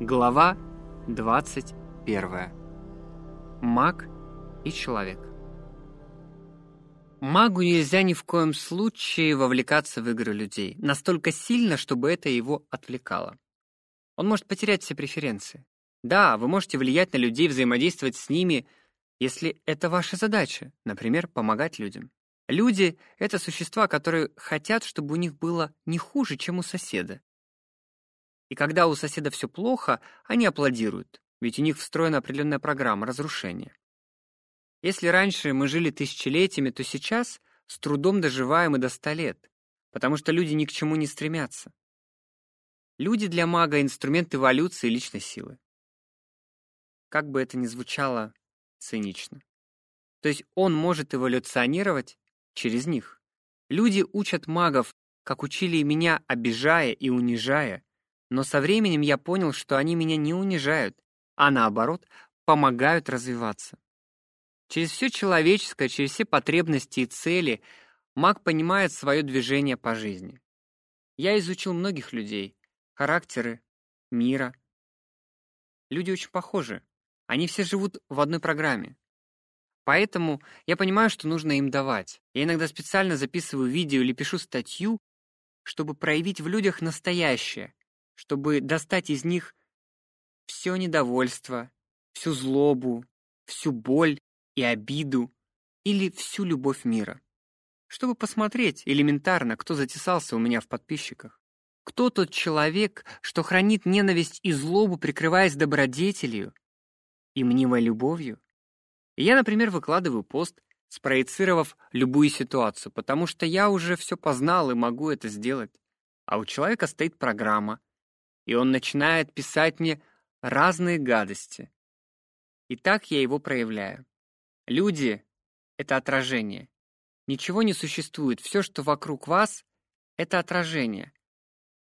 Глава 21. Маг и человек. Магу нельзя ни в коем случае вовлекаться в игры людей настолько сильно, чтобы это его отвлекало. Он может потерять все преференции. Да, вы можете влиять на людей, взаимодействовать с ними, если это ваша задача, например, помогать людям. Люди — это существа, которые хотят, чтобы у них было не хуже, чем у соседа. И когда у соседа все плохо, они аплодируют, ведь у них встроена определенная программа разрушения. Если раньше мы жили тысячелетиями, то сейчас с трудом доживаем и до ста лет, потому что люди ни к чему не стремятся. Люди для мага — инструмент эволюции личной силы. Как бы это ни звучало цинично. То есть он может эволюционировать через них. Люди учат магов, как учили меня, обижая и унижая, но со временем я понял, что они меня не унижают, а наоборот, помогают развиваться. Через все человеческое, через все потребности и цели маг понимает свое движение по жизни. Я изучил многих людей, характеры, мира. Люди очень похожи. Они все живут в одной программе. Поэтому я понимаю, что нужно им давать. Я иногда специально записываю видео или пишу статью, чтобы проявить в людях настоящее, чтобы достать из них все недовольство, всю злобу, всю боль и обиду или всю любовь мира. Чтобы посмотреть элементарно, кто затесался у меня в подписчиках. Кто тот человек, что хранит ненависть и злобу, прикрываясь добродетелью и мнимой любовью? Я, например, выкладываю пост, спроецировав любую ситуацию, потому что я уже все познал и могу это сделать. А у человека стоит программа, и он начинает писать мне разные гадости. И так я его проявляю. Люди — это отражение. Ничего не существует. Все, что вокруг вас — это отражение.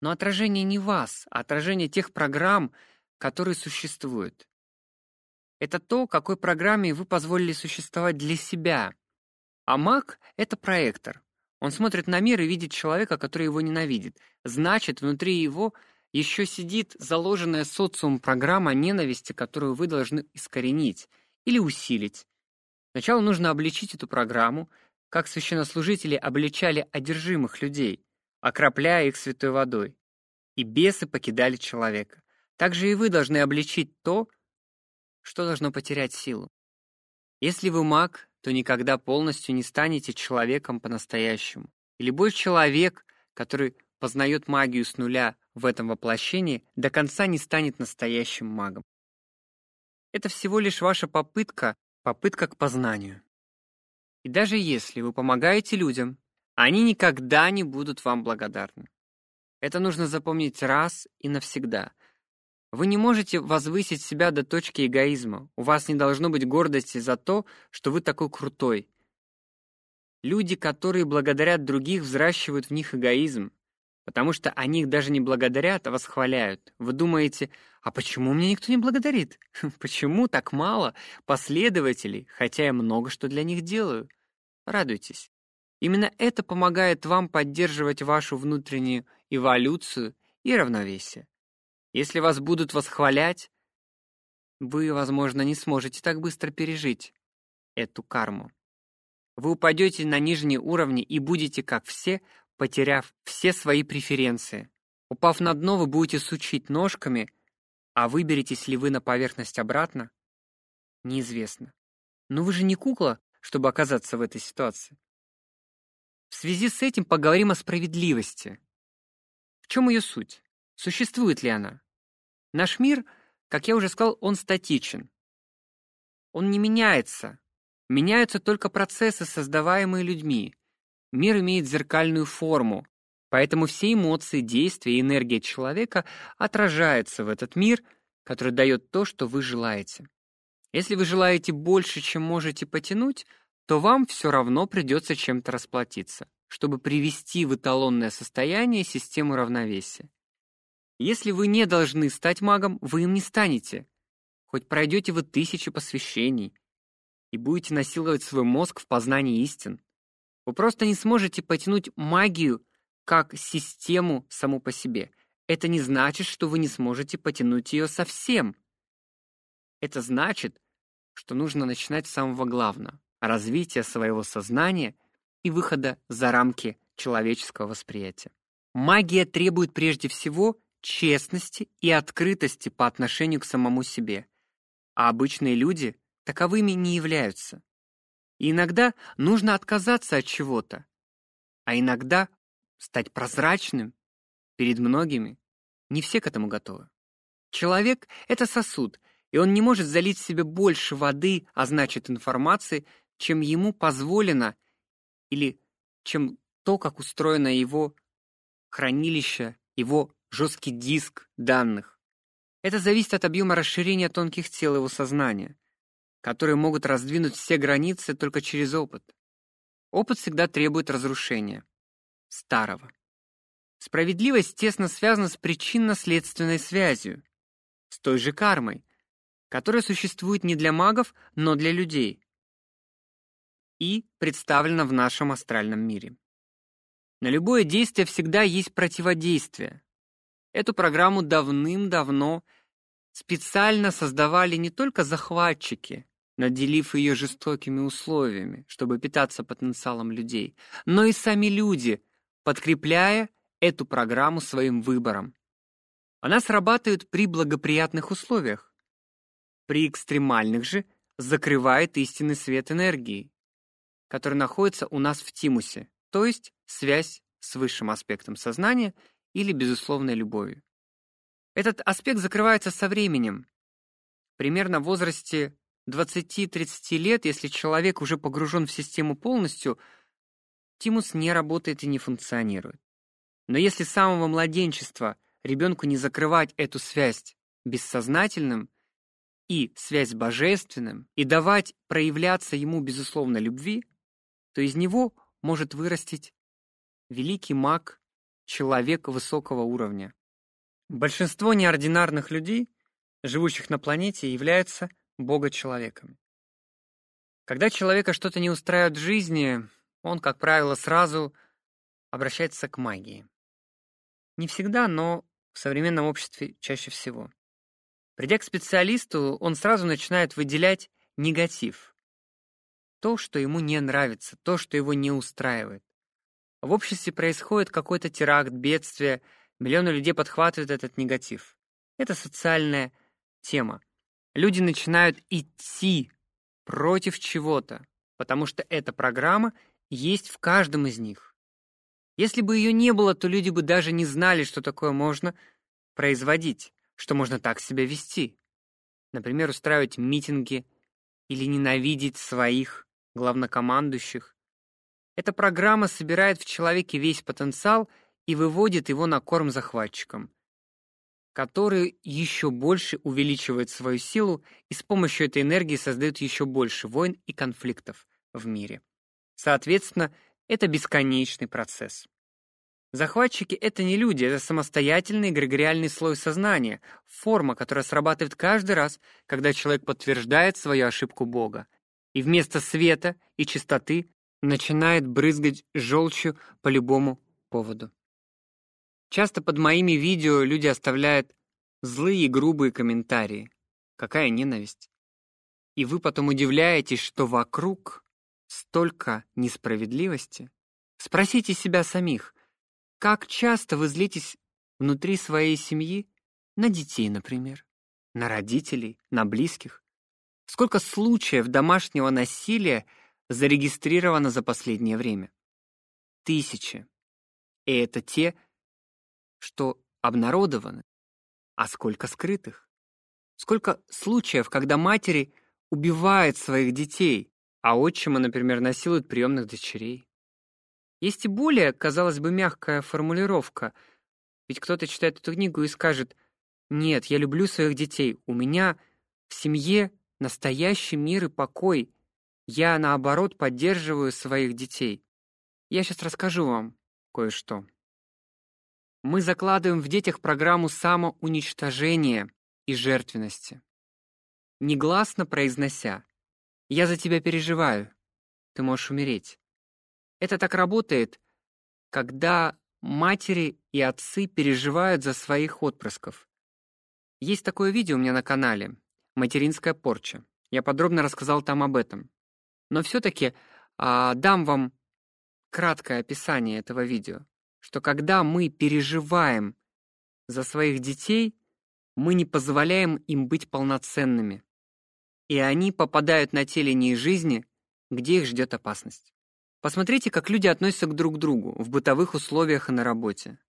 Но отражение не вас, а отражение тех программ, которые существуют. Это то, какой программе вы позволили существовать для себя. А маг — это проектор. Он смотрит на мир и видит человека, который его ненавидит. Значит, внутри его — еще сидит заложенная социум программа ненависти, которую вы должны искоренить или усилить. Сначала нужно обличить эту программу, как священнослужители обличали одержимых людей, окропляя их святой водой. И бесы покидали человека. Также и вы должны обличить то, что должно потерять силу. Если вы маг, то никогда полностью не станете человеком по-настоящему. И любой человек, который познает магию с нуля в этом воплощении, до конца не станет настоящим магом. Это всего лишь ваша попытка, попытка к познанию. И даже если вы помогаете людям, они никогда не будут вам благодарны. Это нужно запомнить раз и навсегда. Вы не можете возвысить себя до точки эгоизма. У вас не должно быть гордости за то, что вы такой крутой. Люди, которые благодарят других, взращивают в них эгоизм, потому что они их даже не благодарят, а восхваляют. Вы думаете, а почему меня никто не благодарит? Почему так мало последователей, хотя я много что для них делаю? Радуйтесь. Именно это помогает вам поддерживать вашу внутреннюю эволюцию и равновесие. Если вас будут восхвалять, вы, возможно, не сможете так быстро пережить эту карму. Вы упадете на нижние уровни и будете, как все, потеряв все свои преференции. Упав на дно, вы будете сучить ножками, а выберетесь ли вы на поверхность обратно, неизвестно. Но вы же не кукла, чтобы оказаться в этой ситуации. В связи с этим поговорим о справедливости. В чем ее суть? Существует ли она? Наш мир, как я уже сказал, он статичен. Он не меняется. Меняются только процессы, создаваемые людьми. Мир имеет зеркальную форму, поэтому все эмоции, действия и энергия человека отражаются в этот мир, который дает то, что вы желаете. Если вы желаете больше, чем можете потянуть, то вам все равно придется чем-то расплатиться, чтобы привести в эталонное состояние систему равновесия. Если вы не должны стать магом, вы им не станете. Хоть пройдете вы тысячи посвящений и будете насиловать свой мозг в познании истин. Вы просто не сможете потянуть магию как систему саму по себе. это не значит, что вы не сможете потянуть ее совсем. Это значит, что нужно начинать с самого главного — развития своего сознания и выхода за рамки человеческого восприятия. Магия требует прежде всего честности и открытости по отношению к самому себе, а обычные люди таковыми не являются. И иногда нужно отказаться от чего-то, а иногда стать прозрачным перед многими. Не все к этому готовы. Человек — это сосуд, и он не может залить в себе больше воды, а значит информации, чем ему позволено или чем то, как устроено его хранилище, его жесткий диск данных. Это зависит от объема расширения тонких тел его сознания, которые могут раздвинуть все границы только через опыт. Опыт всегда требует разрушения старого. Справедливость тесно связана с причинно-следственной связью, с той же кармой, которая существует не для магов, но для людей и представлена в нашем астральном мире. На любое действие всегда есть противодействие. Эту программу давным-давно специально создавали не только захватчики, наделив ее жестокими условиями, чтобы питаться потенциалом людей, но и сами люди, подкрепляя эту программу своим выбором. Она срабатывает при благоприятных условиях. При экстремальных же закрывает истинный свет энергии, который находится у нас в тимусе, то есть связь с высшим аспектом сознания или безусловной любовью. Этот аспект закрывается со временем. Примерно в возрасте 20-30 лет, если человек уже погружен в систему полностью, тимус не работает и не функционирует. Но если с самого младенчества ребенку не закрывать эту связь бессознательным и связь с божественным и давать проявляться ему безусловно любви, то из него может вырастить великий маг, человек высокого уровня. Большинство неординарных людей, живущих на планете, являются бога-человеками. Когда человека что-то не устраивает в жизни, он, как правило, сразу обращается к магии. Не всегда, но в современном обществе чаще всего. Придя к специалисту, он сразу начинает выделять негатив. То, что ему не нравится, то, что его не устраивает. В обществе происходит какой-то теракт, бедствие, миллионы людей подхватывают этот негатив. Это социальная тема. Люди начинают идти против чего-то, потому что эта программа есть в каждом из них. Если бы ее не было, то люди бы даже не знали, что такое можно производить, что можно так себя вести. Например, устраивать митинги или ненавидеть своих главнокомандующих. Эта программа собирает в человеке весь потенциал и выводит его на корм захватчикам, которые еще больше увеличивают свою силу и с помощью этой энергии создают еще больше войн и конфликтов в мире. Соответственно, это бесконечный процесс. Захватчики — это не люди, это самостоятельный эгрегориальный слой сознания, форма, которая срабатывает каждый раз, когда человек подтверждает свою ошибку Бога, и вместо света и чистоты начинает брызгать желчью по любому поводу. Часто под моими видео люди оставляют злые и грубые комментарии. Какая ненависть. И вы потом удивляетесь, что вокруг столько несправедливости? Спросите себя самих, как часто вы злитесь внутри своей семьи на детей, например, на родителей, на близких? Сколько случаев домашнего насилия зарегистрировано за последнее время? Тысячи. И это те, что обнародованы. А сколько скрытых? Сколько случаев, когда матери убивают своих детей, а отчима, например, насилуют приемных дочерей. Есть и более, казалось бы, мягкая формулировка. Ведь кто-то читает эту книгу и скажет, «Нет, я люблю своих детей, у меня в семье настоящий мир и покой, я, наоборот, поддерживаю своих детей». Я сейчас расскажу вам кое-что. Мы закладываем в детях программу самоуничтожения и жертвенности. Негласно произнося я за тебя переживаю. Ты можешь умереть. Это так работает, когда матери и отцы переживают за своих отпрысков. Есть такое видео у меня на канале «Материнская порча». Я подробно рассказал там об этом. Но все-таки а, дам вам краткое описание этого видео, что когда мы переживаем за своих детей, мы не позволяем им быть полноценными, и они попадают на те линии жизни, где их ждет опасность. Посмотрите, как люди относятся к друг другу в бытовых условиях и на работе.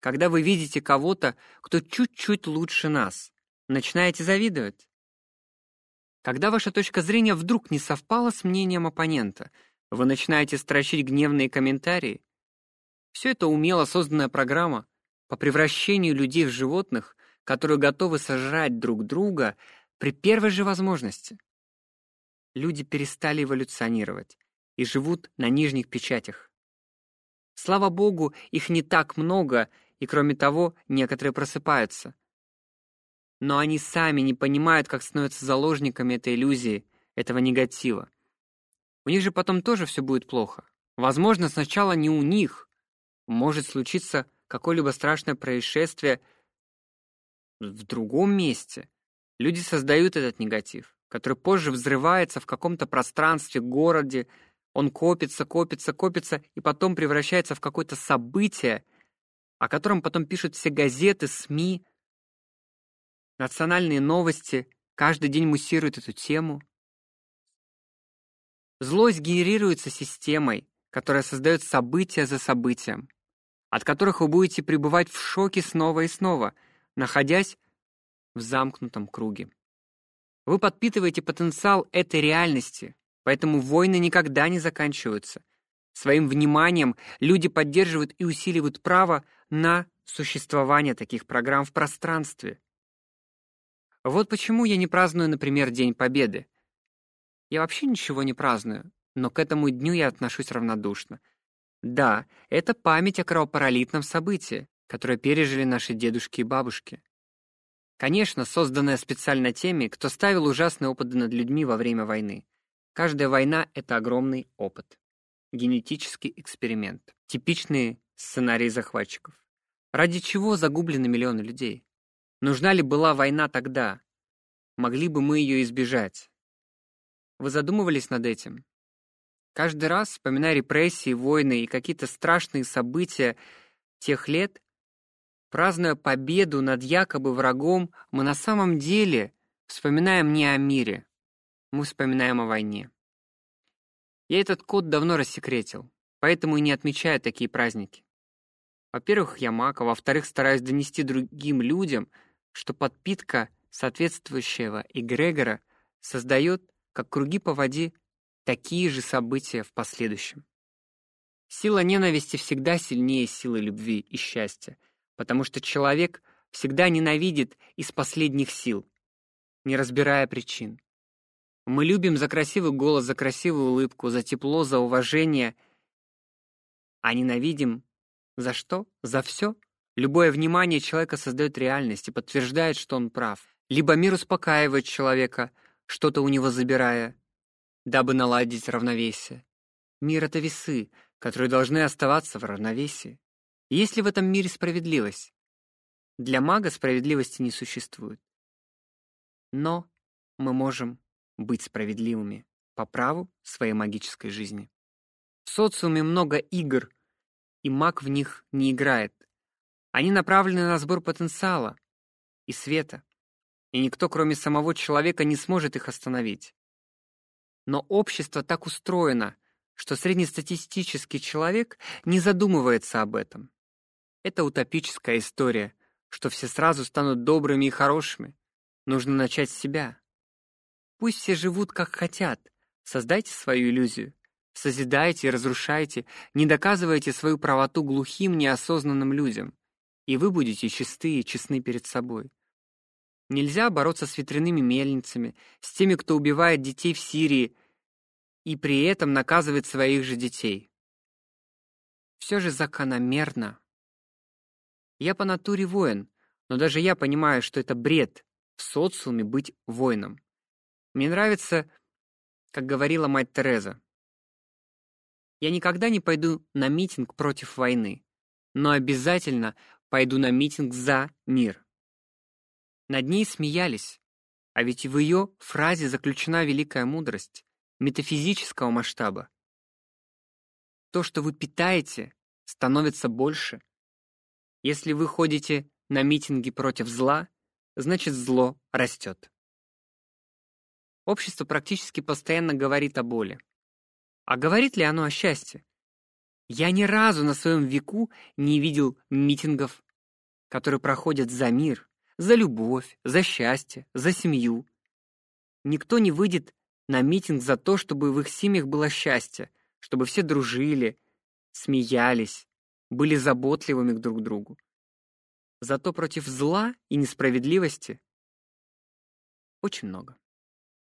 Когда вы видите кого-то, кто чуть-чуть лучше нас, начинаете завидовать. Когда ваша точка зрения вдруг не совпала с мнением оппонента, вы начинаете строчить гневные комментарии. Все это умело созданная программа по превращению людей в животных, которые готовы сожрать друг друга при первой же возможности. Люди перестали эволюционировать и живут на нижних печатях. Слава богу, их не так много, и кроме того, некоторые просыпаются. Но они сами не понимают, как становятся заложниками этой иллюзии, этого негатива. У них же потом тоже все будет плохо. Возможно, сначала не у них. Может случиться какое-либо страшное происшествие в другом месте. Люди создают этот негатив, который позже взрывается в каком-то пространстве, городе, он копится, копится, копится и потом превращается в какое-то событие, о котором потом пишут все газеты, СМИ, национальные новости, каждый день муссируют эту тему. Злость генерируется системой, которая создает события за событием, от которых вы будете пребывать в шоке снова и снова, находясь в замкнутом круге. Вы подпитываете потенциал этой реальности, поэтому войны никогда не заканчиваются. Своим вниманием люди поддерживают и усиливают право на существование таких программ в пространстве. Вот почему я не праздную, например, День Победы. Я вообще ничего не праздную, но к этому дню я отношусь равнодушно. Да, это память о кровопролитном событии, которое пережили наши дедушки и бабушки. Конечно, созданная специально теми, кто ставил ужасные опыты над людьми во время войны. Каждая война — это огромный опыт. Генетический эксперимент. Типичные сценарии захватчиков. Ради чего загублены миллионы людей? Нужна ли была война тогда? Могли бы мы ее избежать? Вы задумывались над этим? Каждый раз, вспоминая репрессии, войны и какие-то страшные события тех лет, Празднуя победу над якобы врагом, мы на самом деле вспоминаем не о мире, мы вспоминаем о войне. Я этот код давно рассекретил, поэтому и не отмечаю такие праздники. Во-первых, я маг, а во-вторых, стараюсь донести другим людям, что подпитка соответствующего эгрегора создает, как круги по воде, такие же события в последующем. Сила ненависти всегда сильнее силы любви и счастья — потому что человек всегда ненавидит из последних сил, не разбирая причин. Мы любим за красивый голос, за красивую улыбку, за тепло, за уважение, а ненавидим за что? За все? Любое внимание человека создает реальность и подтверждает, что он прав. Либо мир успокаивает человека, что-то у него забирая, дабы наладить равновесие. Мир — это весы, которые должны оставаться в равновесии. Есть ли в этом мире справедливость? Для мага справедливости не существует. Но мы можем быть справедливыми по праву своей магической жизни. В социуме много игр, и маг в них не играет. Они направлены на сбор потенциала и света, и никто, кроме самого человека, не сможет их остановить. Но общество так устроено, что среднестатистический человек не задумывается об этом. Это утопическая история, что все сразу станут добрыми и хорошими. Нужно начать с себя. Пусть все живут как хотят. Создайте свою иллюзию. Созидайте и разрушайте, не доказывайте свою правоту глухим, неосознанным людям. И вы будете чисты и честны перед собой. Нельзя бороться с ветряными мельницами, с теми, кто убивает детей в Сирии и при этом наказывает своих же детей. Все же закономерно я по натуре воин, но даже я понимаю, что это бред в социуме быть воином. Мне нравится, как говорила мать Тереза. Я никогда не пойду на митинг против войны, но обязательно пойду на митинг за мир. Над ней смеялись, а ведь в ее фразе заключена великая мудрость метафизического масштаба. То, что вы питаете, становится больше. Если вы ходите на митинги против зла, значит зло растет. Общество практически постоянно говорит о боли. А говорит ли оно о счастье? Я ни разу на своем веку не видел митингов, которые проходят за мир, за любовь, за счастье, за семью. Никто не выйдет на митинг за то, чтобы в их семьях было счастье, чтобы все дружили, смеялись, были заботливыми друг к другу. Зато против зла и несправедливости очень много.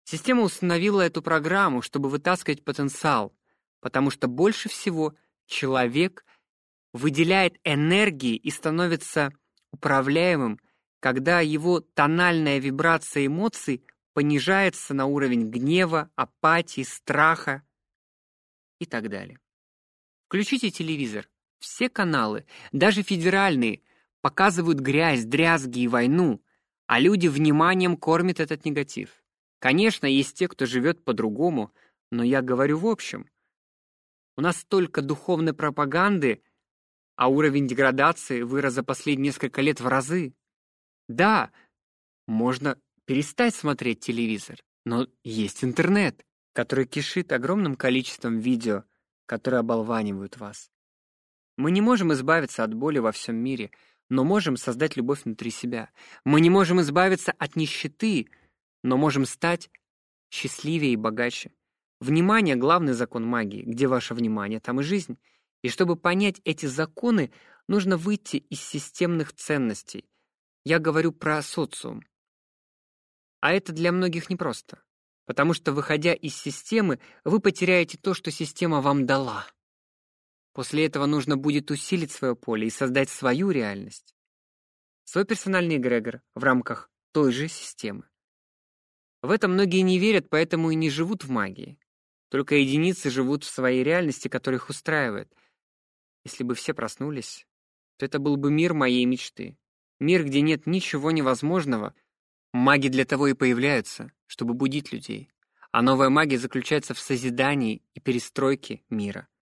Система установила эту программу, чтобы вытаскивать потенциал, потому что больше всего человек выделяет энергии и становится управляемым, когда его тональная вибрация эмоций понижается на уровень гнева, апатии, страха и так далее. Включите телевизор. Все каналы, даже федеральные, показывают грязь, дрязги и войну, а люди вниманием кормят этот негатив. Конечно, есть те, кто живет по-другому, но я говорю в общем. У нас столько духовной пропаганды, а уровень деградации вырос за последние несколько лет в разы. Да, можно перестать смотреть телевизор, но есть интернет, который кишит огромным количеством видео, которые оболванивают вас. Мы не можем избавиться от боли во всем мире, но можем создать любовь внутри себя. Мы не можем избавиться от нищеты, но можем стать счастливее и богаче. Внимание — главный закон магии. Где ваше внимание, там и жизнь. И чтобы понять эти законы, нужно выйти из системных ценностей. Я говорю про социум. А это для многих непросто, потому что, выходя из системы, вы потеряете то, что система вам дала. После этого нужно будет усилить свое поле и создать свою реальность. Свой персональный эгрегор в рамках той же системы. В это многие не верят, поэтому и не живут в магии. Только единицы живут в своей реальности, которая их устраивает. Если бы все проснулись, то это был бы мир моей мечты. Мир, где нет ничего невозможного. Маги для того и появляются, чтобы будить людей. А новая магия заключается в созидании и перестройке мира.